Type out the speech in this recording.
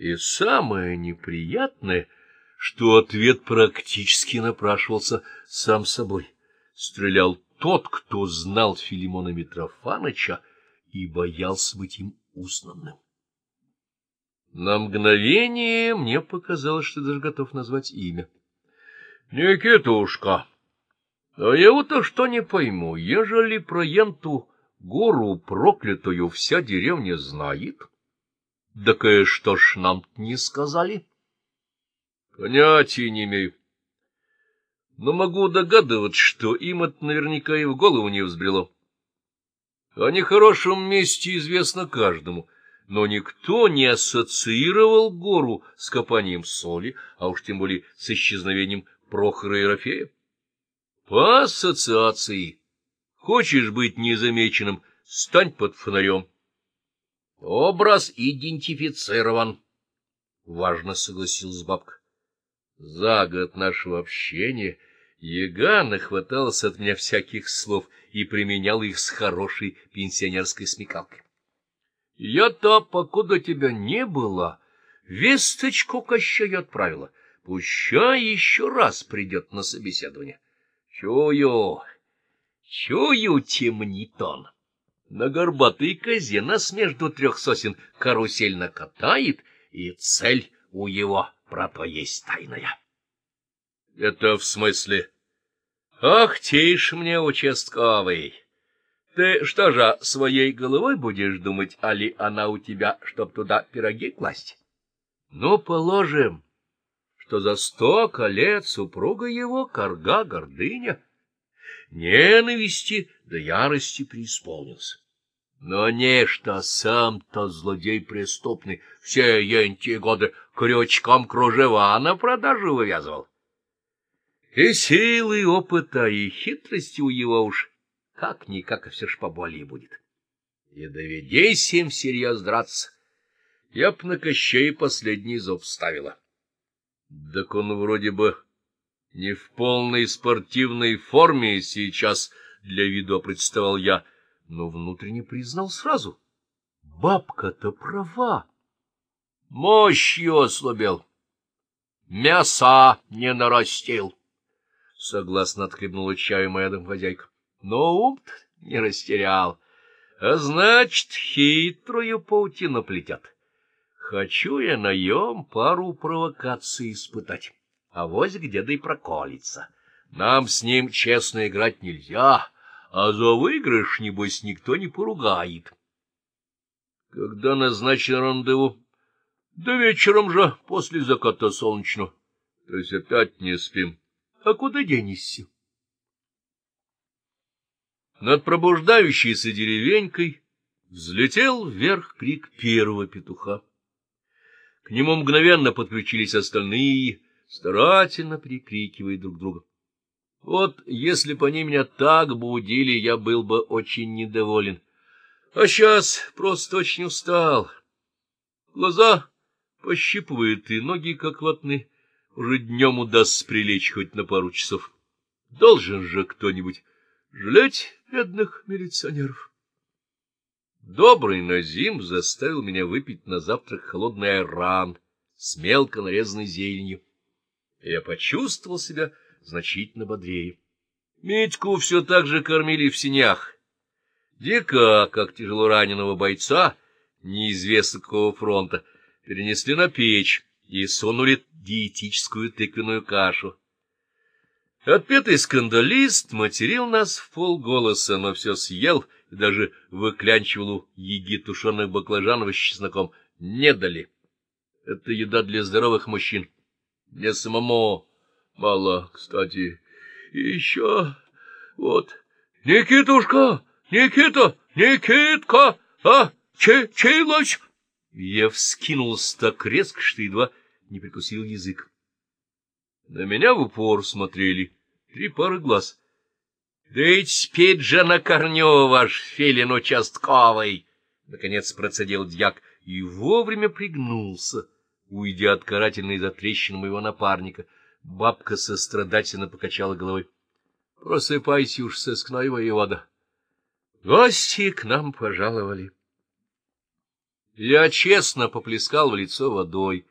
И самое неприятное, что ответ практически напрашивался сам собой. Стрелял тот, кто знал Филимона Митрофаныча и боялся быть им узнанным. На мгновение мне показалось, что даже готов назвать имя. — Никитушка, а я вот что не пойму, ежели про енту гору проклятую вся деревня знает, да кое что ж нам не сказали? — Понятия не имею. Но могу догадываться, что им это наверняка и в голову не взбрело. О нехорошем месте известно каждому, но никто не ассоциировал гору с копанием соли, а уж тем более с исчезновением Прохора Ерофея. По ассоциации. Хочешь быть незамеченным, стань под фонарем. Образ идентифицирован, — важно согласилась бабка. За год нашего общения Яга нахватался от меня всяких слов и применял их с хорошей пенсионерской смекалкой. Я-то, покуда тебя не было, весточку Кощею отправила. Пущай еще раз придет на собеседование. Чую, чую, темнит он на горбатой козе нас между трех сосен карусель накатает, и цель у его про то есть тайная. — Это в смысле? — Ах, тише мне, участковый! Ты что же, своей головой будешь думать, али она у тебя, чтоб туда пироги класть? Ну, положим, что за сто лет супруга его корга гордыня — ненависти до ярости преисполнился. Но нечто сам-то злодей преступный все эти годы крючком кружева на продажу вывязывал. И силы, опыта, и хитрости у его уж как-никак а все ж поболее будет. И доведись им всерьез драться, я б на Кощей последний зуб ставила. Так он вроде бы не в полной спортивной форме сейчас для виду представал я, но внутренне признал сразу. Бабка-то права. Мощью ослабел. Мяса не нарастил. Согласно отхлебнула чаю моя домохозяйка. Но ум не растерял. А значит, хитрую паутину плетят. Хочу я наем пару провокаций испытать а вось где-то и проколется. Нам с ним честно играть нельзя, а за выигрыш, небось, никто не поругает. Когда назначен рандеву? Да вечером же, после заката солнечного. То есть опять не спим. А куда денешься? Над пробуждающейся деревенькой взлетел вверх крик первого петуха. К нему мгновенно подключились остальные — старательно прикрикивая друг друга. Вот если бы они меня так будили, я был бы очень недоволен. А сейчас просто очень устал. Глаза пощипывают, и ноги как ватны. Уже днем удастся прилечь хоть на пару часов. Должен же кто-нибудь жалеть бедных милиционеров. Добрый Назим заставил меня выпить на завтрак холодный айран с мелко нарезанной зеленью и я почувствовал себя значительно бодрее. Митьку все так же кормили в синях. Дика, как тяжело раненого бойца, неизвестно какого фронта, перенесли на печь и сунули диетическую тыквенную кашу. Отпетый скандалист материл нас в полголоса, но все съел и даже выклянчивал у еги тушеных баклажанов с чесноком. Не дали. Это еда для здоровых мужчин. Мне самому мало, кстати. И еще вот... Никитушка! Никита! Никитка! А? Чейлась! Я вскинулся так резко, что едва не прикусил язык. На меня в упор смотрели три пары глаз. — Да ведь спит же на корню ваш филин участковый! — наконец процедил дьяк и вовремя пригнулся уйдя от карательной затрещины моего напарника. Бабка сострадательно покачала головой. — Просыпайся уж, сыскной воевода. Гости к нам пожаловали. Я честно поплескал в лицо водой